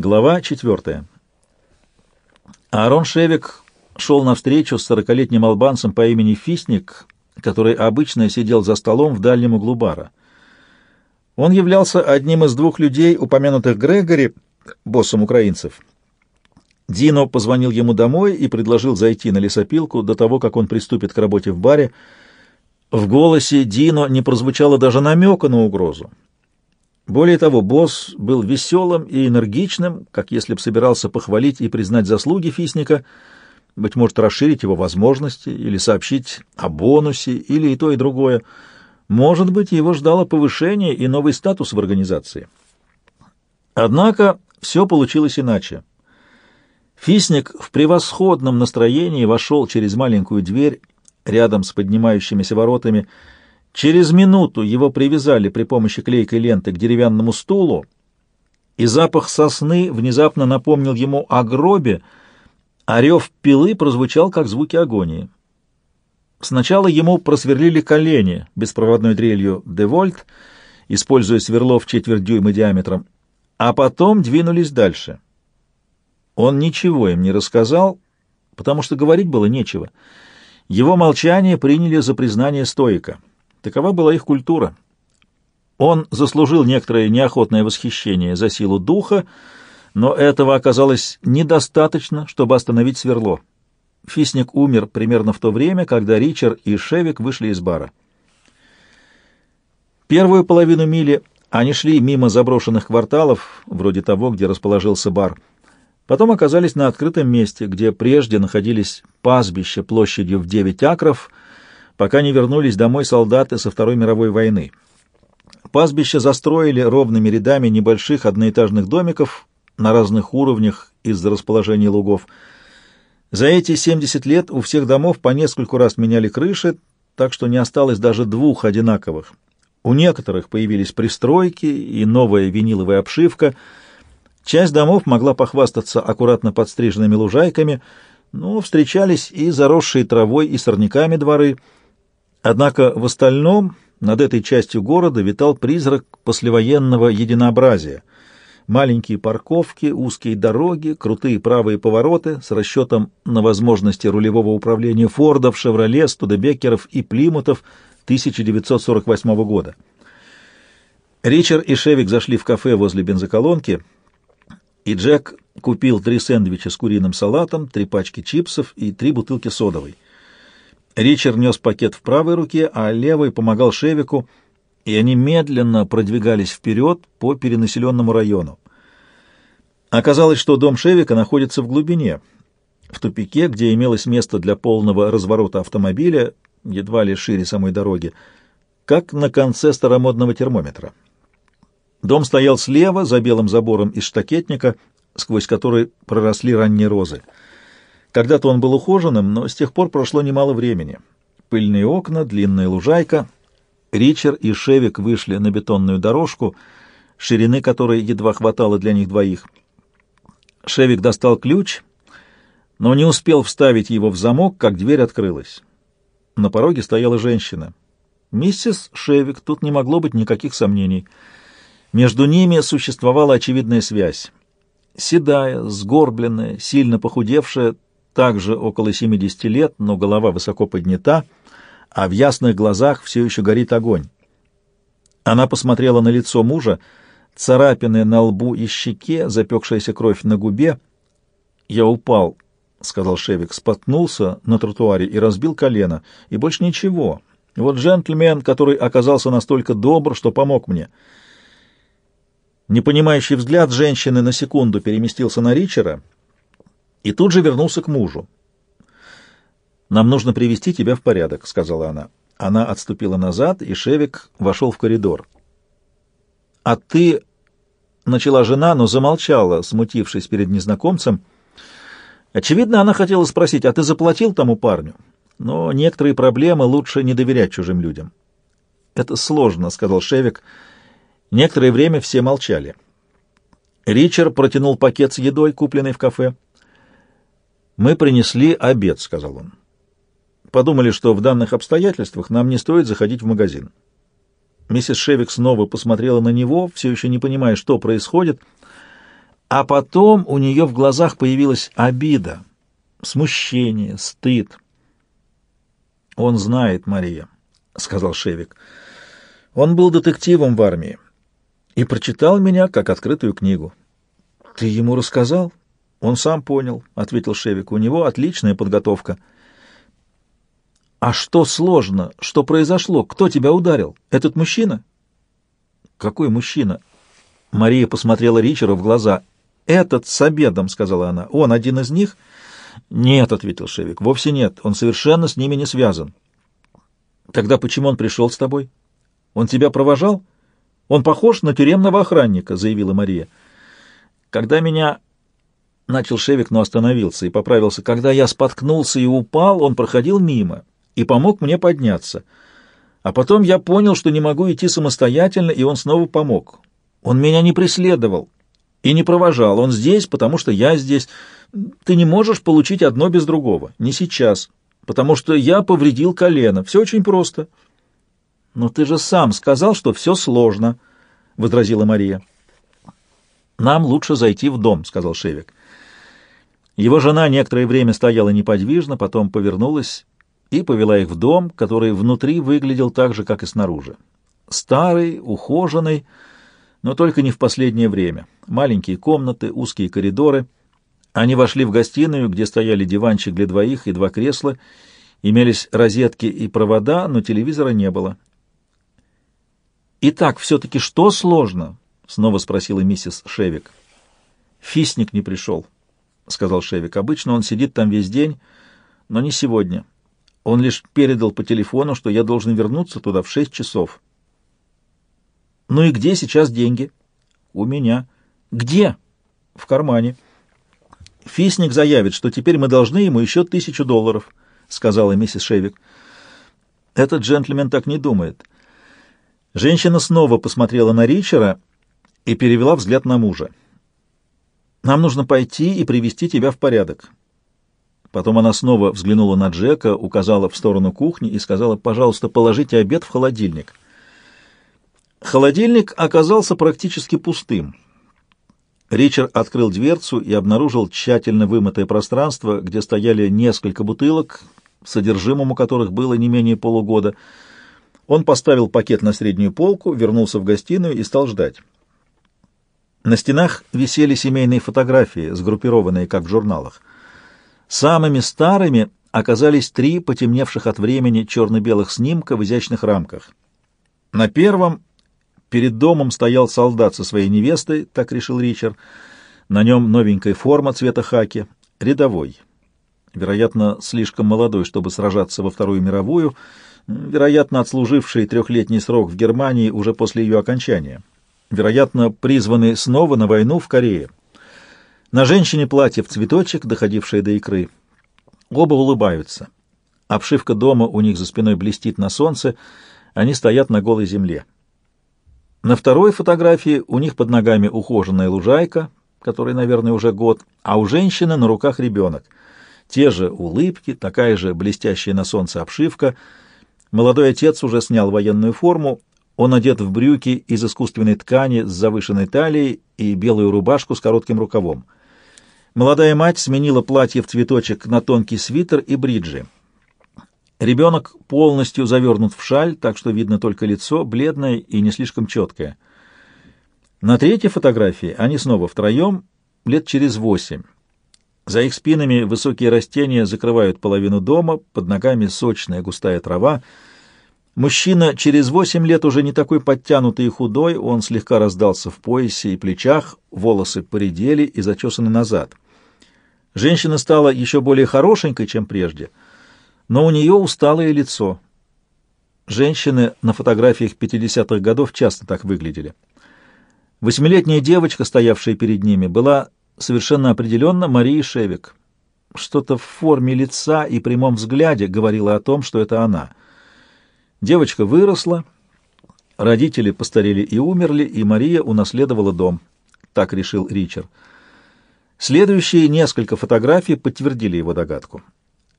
Глава четвертая. Аарон Шевик шел навстречу с сорокалетним албанцем по имени Фисник, который обычно сидел за столом в дальнем углу бара. Он являлся одним из двух людей, упомянутых Грегори, боссом украинцев. Дино позвонил ему домой и предложил зайти на лесопилку до того, как он приступит к работе в баре. В голосе Дино не прозвучало даже намека на угрозу. Более того, босс был веселым и энергичным, как если бы собирался похвалить и признать заслуги Фисника, быть может, расширить его возможности или сообщить о бонусе, или и то, и другое. Может быть, его ждало повышение и новый статус в организации. Однако все получилось иначе. Фисник в превосходном настроении вошел через маленькую дверь рядом с поднимающимися воротами, Через минуту его привязали при помощи клейкой ленты к деревянному стулу, и запах сосны внезапно напомнил ему о гробе, а рев пилы прозвучал, как звуки агонии. Сначала ему просверлили колени беспроводной дрелью «Девольт», используя сверло в четверть дюйма диаметром, а потом двинулись дальше. Он ничего им не рассказал, потому что говорить было нечего. Его молчание приняли за признание стоика. Такова была их культура. Он заслужил некоторое неохотное восхищение за силу духа, но этого оказалось недостаточно, чтобы остановить сверло. Фисник умер примерно в то время, когда Ричард и Шевик вышли из бара. Первую половину мили они шли мимо заброшенных кварталов, вроде того, где расположился бар. Потом оказались на открытом месте, где прежде находились пастбища площадью в 9 акров — пока не вернулись домой солдаты со Второй мировой войны. Пастбище застроили ровными рядами небольших одноэтажных домиков на разных уровнях из-за расположения лугов. За эти 70 лет у всех домов по нескольку раз меняли крыши, так что не осталось даже двух одинаковых. У некоторых появились пристройки и новая виниловая обшивка. Часть домов могла похвастаться аккуратно подстриженными лужайками, но встречались и заросшие травой и сорняками дворы — Однако в остальном над этой частью города витал призрак послевоенного единообразия. Маленькие парковки, узкие дороги, крутые правые повороты с расчетом на возможности рулевого управления Фордов, Шевроле, Студебекеров и Плимутов 1948 года. Ричард и Шевик зашли в кафе возле бензоколонки, и Джек купил три сэндвича с куриным салатом, три пачки чипсов и три бутылки содовой. Ричард нес пакет в правой руке, а левой помогал Шевику, и они медленно продвигались вперед по перенаселенному району. Оказалось, что дом Шевика находится в глубине, в тупике, где имелось место для полного разворота автомобиля, едва ли шире самой дороги, как на конце старомодного термометра. Дом стоял слева, за белым забором из штакетника, сквозь который проросли ранние розы. Когда-то он был ухоженным, но с тех пор прошло немало времени. Пыльные окна, длинная лужайка. Ричард и Шевик вышли на бетонную дорожку, ширины которой едва хватало для них двоих. Шевик достал ключ, но не успел вставить его в замок, как дверь открылась. На пороге стояла женщина. Миссис Шевик, тут не могло быть никаких сомнений. Между ними существовала очевидная связь. Седая, сгорбленная, сильно похудевшая, также около 70 лет, но голова высоко поднята, а в ясных глазах все еще горит огонь. Она посмотрела на лицо мужа, царапины на лбу и щеке, запекшаяся кровь на губе. «Я упал», — сказал Шевик, споткнулся на тротуаре и разбил колено, и больше ничего. вот джентльмен, который оказался настолько добр, что помог мне. Непонимающий взгляд женщины на секунду переместился на Ричера — и тут же вернулся к мужу. «Нам нужно привести тебя в порядок», — сказала она. Она отступила назад, и Шевик вошел в коридор. «А ты...» — начала жена, но замолчала, смутившись перед незнакомцем. Очевидно, она хотела спросить, «А ты заплатил тому парню?» Но некоторые проблемы лучше не доверять чужим людям. «Это сложно», — сказал Шевик. Некоторое время все молчали. Ричард протянул пакет с едой, купленный в кафе. «Мы принесли обед», — сказал он. «Подумали, что в данных обстоятельствах нам не стоит заходить в магазин». Миссис Шевик снова посмотрела на него, все еще не понимая, что происходит. А потом у нее в глазах появилась обида, смущение, стыд. «Он знает, Мария», — сказал Шевик. «Он был детективом в армии и прочитал меня как открытую книгу». «Ты ему рассказал?» «Он сам понял», — ответил Шевик. «У него отличная подготовка». «А что сложно? Что произошло? Кто тебя ударил? Этот мужчина?» «Какой мужчина?» Мария посмотрела Ричеру в глаза. «Этот с обедом», — сказала она. «Он один из них?» «Нет», — ответил Шевик, — «вовсе нет. Он совершенно с ними не связан». «Тогда почему он пришел с тобой? Он тебя провожал? Он похож на тюремного охранника», — заявила Мария. «Когда меня...» — начал Шевик, но остановился и поправился. «Когда я споткнулся и упал, он проходил мимо и помог мне подняться. А потом я понял, что не могу идти самостоятельно, и он снова помог. Он меня не преследовал и не провожал. Он здесь, потому что я здесь. Ты не можешь получить одно без другого. Не сейчас, потому что я повредил колено. Все очень просто. Но ты же сам сказал, что все сложно, — возразила Мария. Нам лучше зайти в дом, — сказал Шевик. Его жена некоторое время стояла неподвижно, потом повернулась и повела их в дом, который внутри выглядел так же, как и снаружи. Старый, ухоженный, но только не в последнее время. Маленькие комнаты, узкие коридоры. Они вошли в гостиную, где стояли диванчик для двоих и два кресла. Имелись розетки и провода, но телевизора не было. «Итак, все-таки что сложно?» — снова спросила миссис Шевик. «Фисник не пришел», — сказал Шевик. «Обычно он сидит там весь день, но не сегодня. Он лишь передал по телефону, что я должен вернуться туда в шесть часов». «Ну и где сейчас деньги?» «У меня». «Где?» «В кармане». «Фисник заявит, что теперь мы должны ему еще тысячу долларов», — сказала миссис Шевик. «Этот джентльмен так не думает». Женщина снова посмотрела на Ричера и перевела взгляд на мужа. «Нам нужно пойти и привести тебя в порядок». Потом она снова взглянула на Джека, указала в сторону кухни и сказала, «Пожалуйста, положите обед в холодильник». Холодильник оказался практически пустым. Ричард открыл дверцу и обнаружил тщательно вымытое пространство, где стояли несколько бутылок, содержимому которых было не менее полугода. Он поставил пакет на среднюю полку, вернулся в гостиную и стал ждать. На стенах висели семейные фотографии, сгруппированные, как в журналах. Самыми старыми оказались три потемневших от времени черно-белых снимка в изящных рамках. На первом Перед домом стоял солдат со своей невестой, так решил Ричард. На нем новенькая форма цвета хаки, рядовой. Вероятно, слишком молодой, чтобы сражаться во Вторую мировую, вероятно, отслуживший трехлетний срок в Германии уже после ее окончания. Вероятно, призванный снова на войну в Корее. На женщине платье в цветочек, доходившее до икры. Оба улыбаются. Обшивка дома у них за спиной блестит на солнце, они стоят на голой земле. На второй фотографии у них под ногами ухоженная лужайка, которой, наверное, уже год, а у женщины на руках ребенок. Те же улыбки, такая же блестящая на солнце обшивка. Молодой отец уже снял военную форму, он одет в брюки из искусственной ткани с завышенной талией и белую рубашку с коротким рукавом. Молодая мать сменила платье в цветочек на тонкий свитер и бриджи. Ребенок полностью завернут в шаль, так что видно только лицо, бледное и не слишком четкое. На третьей фотографии они снова втроем, лет через восемь. За их спинами высокие растения закрывают половину дома, под ногами сочная густая трава. Мужчина через восемь лет уже не такой подтянутый и худой, он слегка раздался в поясе и плечах, волосы поредели и зачесаны назад. Женщина стала еще более хорошенькой, чем прежде — но у нее усталое лицо. Женщины на фотографиях 50-х годов часто так выглядели. Восьмилетняя девочка, стоявшая перед ними, была совершенно определенно Мария Шевик. Что-то в форме лица и прямом взгляде говорило о том, что это она. Девочка выросла, родители постарели и умерли, и Мария унаследовала дом. Так решил Ричард. Следующие несколько фотографий подтвердили его догадку.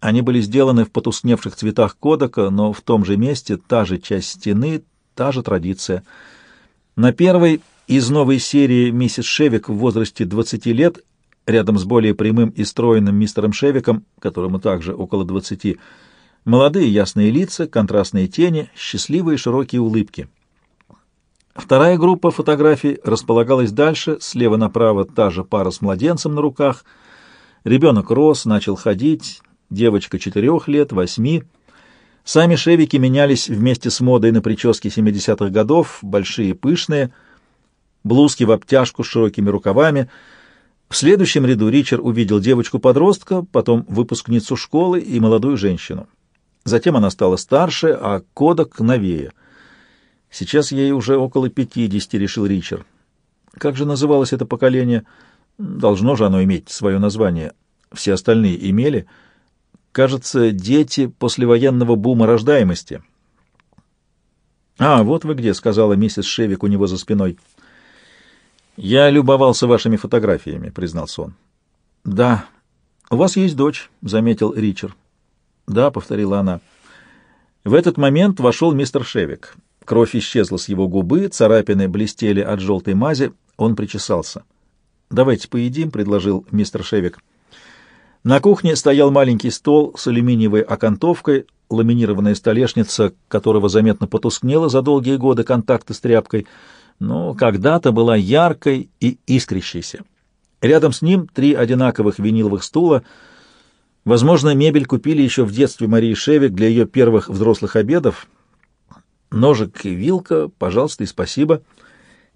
Они были сделаны в потускневших цветах кодека, но в том же месте та же часть стены, та же традиция. На первой Из новой серии «Миссис Шевик» в возрасте 20 лет, рядом с более прямым и стройным мистером Шевиком, которому также около 20, молодые ясные лица, контрастные тени, счастливые широкие улыбки. Вторая группа фотографий располагалась дальше, слева направо та же пара с младенцем на руках. Ребенок рос, начал ходить, девочка четырех лет, восьми. Сами шевики менялись вместе с модой на прически 70-х годов, большие, пышные — блузки в обтяжку с широкими рукавами. В следующем ряду Ричард увидел девочку-подростка, потом выпускницу школы и молодую женщину. Затем она стала старше, а Кодок — новее. Сейчас ей уже около пятидесяти, решил Ричард. Как же называлось это поколение? Должно же оно иметь свое название. Все остальные имели. Кажется, дети послевоенного бума рождаемости. «А, вот вы где», — сказала миссис Шевик у него за спиной. «Я любовался вашими фотографиями», — признался он. «Да, у вас есть дочь», — заметил Ричард. «Да», — повторила она. В этот момент вошел мистер Шевик. Кровь исчезла с его губы, царапины блестели от желтой мази, он причесался. «Давайте поедим», — предложил мистер Шевик. На кухне стоял маленький стол с алюминиевой окантовкой, ламинированная столешница, которого заметно потускнела за долгие годы контакта с тряпкой — но когда-то была яркой и искрящейся. Рядом с ним три одинаковых виниловых стула. Возможно, мебель купили еще в детстве Марии Шевик для ее первых взрослых обедов. Ножик и вилка, пожалуйста и спасибо.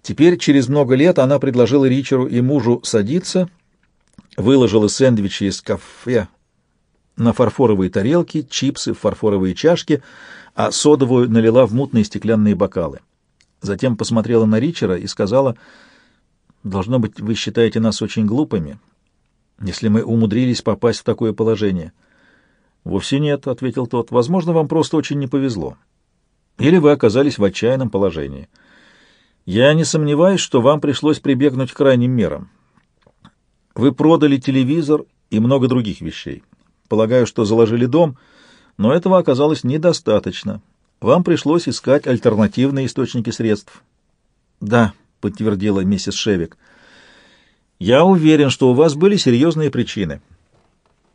Теперь, через много лет, она предложила Ричеру и мужу садиться, выложила сэндвичи из кафе на фарфоровые тарелки, чипсы в фарфоровые чашки, а содовую налила в мутные стеклянные бокалы. Затем посмотрела на Ричера и сказала, «Должно быть, вы считаете нас очень глупыми, если мы умудрились попасть в такое положение». «Вовсе нет», — ответил тот. «Возможно, вам просто очень не повезло. Или вы оказались в отчаянном положении. Я не сомневаюсь, что вам пришлось прибегнуть к крайним мерам. Вы продали телевизор и много других вещей. Полагаю, что заложили дом, но этого оказалось недостаточно. Вам пришлось искать альтернативные источники средств. Да, подтвердила миссис Шевик. Я уверен, что у вас были серьезные причины.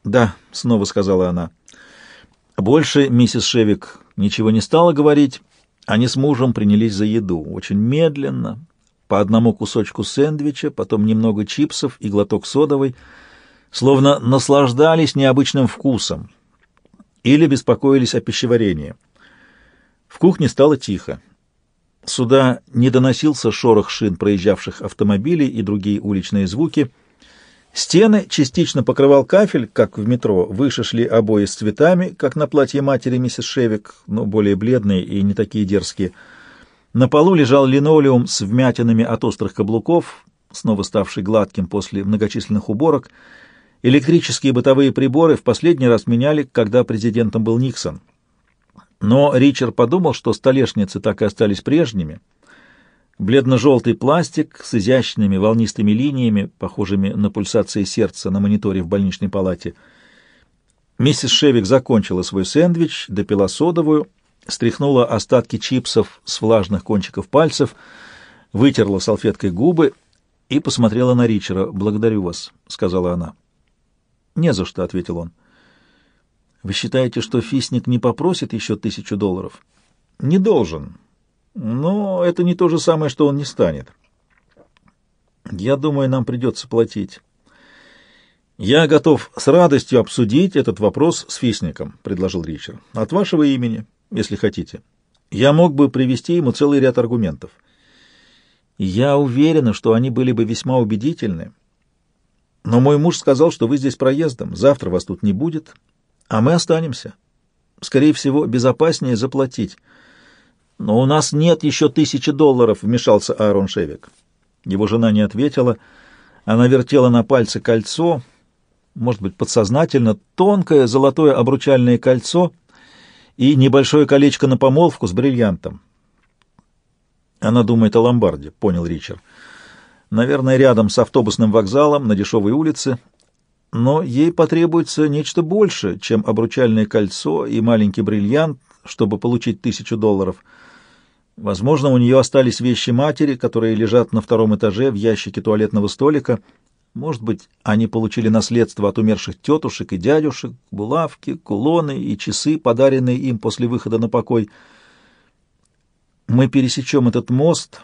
Да, снова сказала она. Больше миссис Шевик ничего не стала говорить. Они с мужем принялись за еду, очень медленно, по одному кусочку сэндвича, потом немного чипсов и глоток содовой, словно наслаждались необычным вкусом или беспокоились о пищеварении. В кухне стало тихо. Сюда не доносился шорох шин проезжавших автомобилей и другие уличные звуки. Стены частично покрывал кафель, как в метро, выше шли обои с цветами, как на платье матери миссис Шевик, но более бледные и не такие дерзкие. На полу лежал линолеум с вмятинами от острых каблуков, снова ставший гладким после многочисленных уборок. Электрические бытовые приборы в последний раз меняли, когда президентом был Никсон. Но Ричард подумал, что столешницы так и остались прежними. Бледно-желтый пластик с изящными волнистыми линиями, похожими на пульсации сердца на мониторе в больничной палате. Миссис Шевик закончила свой сэндвич, допила содовую, стряхнула остатки чипсов с влажных кончиков пальцев, вытерла салфеткой губы и посмотрела на Ричера. «Благодарю вас», — сказала она. «Не за что», — ответил он. Вы считаете, что Фисник не попросит еще тысячу долларов? Не должен. Но это не то же самое, что он не станет. Я думаю, нам придется платить. Я готов с радостью обсудить этот вопрос с Фисником, предложил Ричард. От вашего имени, если хотите. Я мог бы привести ему целый ряд аргументов. Я уверена, что они были бы весьма убедительны. Но мой муж сказал, что вы здесь проездом, завтра вас тут не будет, а мы останемся. Скорее всего, безопаснее заплатить. Но у нас нет еще тысячи долларов, вмешался Аарон Шевик. Его жена не ответила. Она вертела на пальце кольцо, может быть, подсознательно, тонкое золотое обручальное кольцо и небольшое колечко на помолвку с бриллиантом. Она думает о ломбарде, понял Ричард. Наверное, рядом с автобусным вокзалом на дешевой улице но ей потребуется нечто больше, чем обручальное кольцо и маленький бриллиант, чтобы получить тысячу долларов. Возможно, у нее остались вещи матери, которые лежат на втором этаже в ящике туалетного столика. Может быть, они получили наследство от умерших тетушек и дядюшек, булавки, кулоны и часы, подаренные им после выхода на покой. «Мы пересечем этот мост,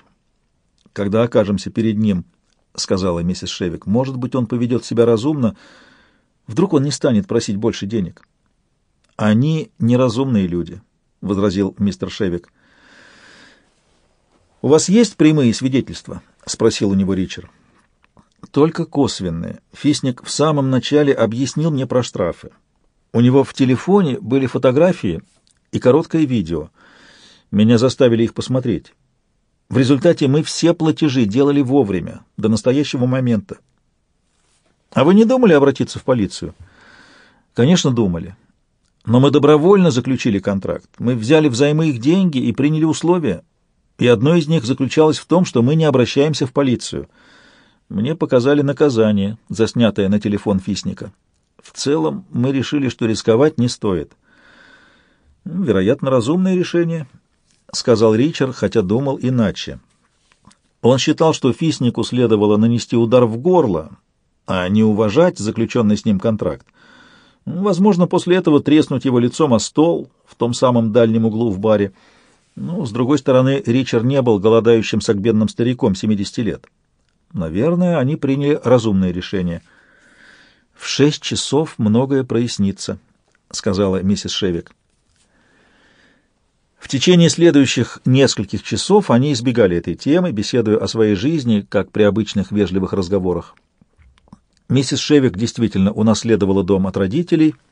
когда окажемся перед ним», — сказала миссис Шевик. «Может быть, он поведет себя разумно. Вдруг он не станет просить больше денег». «Они неразумные люди», — возразил мистер Шевик. «У вас есть прямые свидетельства?» — спросил у него Ричард. «Только косвенные. Фисник в самом начале объяснил мне про штрафы. У него в телефоне были фотографии и короткое видео. Меня заставили их посмотреть. В результате мы все платежи делали вовремя, до настоящего момента. А вы не думали обратиться в полицию? Конечно, думали. Но мы добровольно заключили контракт. Мы взяли взаймы их деньги и приняли условия и одно из них заключалось в том, что мы не обращаемся в полицию. Мне показали наказание, заснятое на телефон Фисника. В целом мы решили, что рисковать не стоит. «Ну, «Вероятно, разумное решение», — сказал Ричард, хотя думал иначе. Он считал, что Фиснику следовало нанести удар в горло, а не уважать заключенный с ним контракт. Возможно, после этого треснуть его лицом о стол в том самом дальнем углу в баре — ну, с другой стороны, Ричард не был голодающим сагбенным стариком 70 лет. Наверное, они приняли разумное решение. «В шесть часов многое прояснится», — сказала миссис Шевик. В течение следующих нескольких часов они избегали этой темы, беседуя о своей жизни, как при обычных вежливых разговорах. Миссис Шевик действительно унаследовала дом от родителей —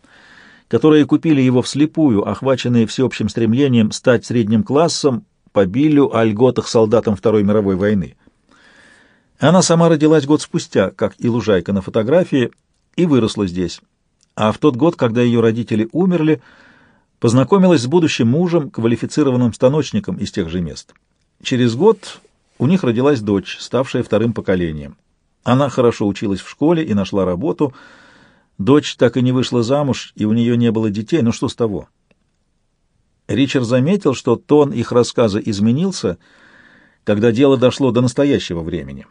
которые купили его вслепую, охваченные всеобщим стремлением стать средним классом по Биллю о льготах солдатам Второй мировой войны. Она сама родилась год спустя, как и лужайка на фотографии, и выросла здесь. А в тот год, когда ее родители умерли, познакомилась с будущим мужем, квалифицированным станочником из тех же мест. Через год у них родилась дочь, ставшая вторым поколением. Она хорошо училась в школе и нашла работу — Дочь так и не вышла замуж, и у нее не было детей, но что с того? Ричард заметил, что тон их рассказа изменился, когда дело дошло до настоящего времени.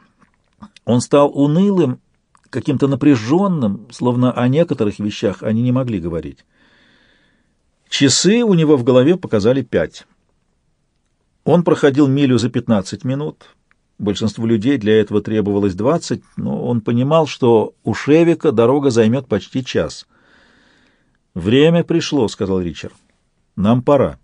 Он стал унылым, каким-то напряженным, словно о некоторых вещах они не могли говорить. Часы у него в голове показали пять. Он проходил милю за пятнадцать минут, Большинству людей для этого требовалось двадцать, но он понимал, что у Шевика дорога займет почти час. «Время пришло», — сказал Ричард. «Нам пора».